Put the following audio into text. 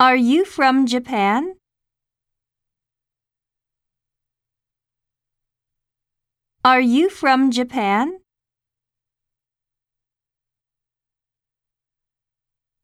Are you from Japan? Are you from Japan?